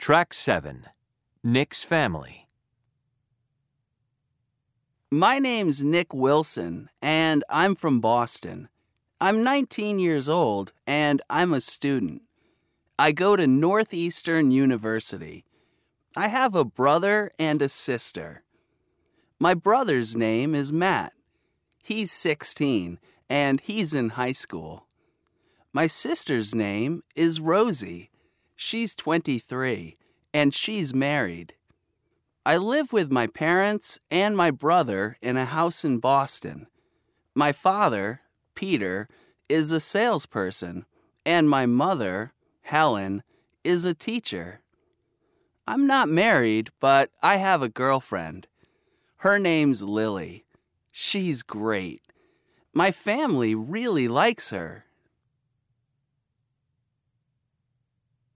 Track 7 Nick's Family. My name's Nick Wilson, and I'm from Boston. I'm 19 years old, and I'm a student. I go to Northeastern University. I have a brother and a sister. My brother's name is Matt. He's 16, and he's in high school. My sister's name is Rosie. She's 23, and she's married. I live with my parents and my brother in a house in Boston. My father, Peter, is a salesperson, and my mother, Helen, is a teacher. I'm not married, but I have a girlfriend. Her name's Lily. She's great. My family really likes her,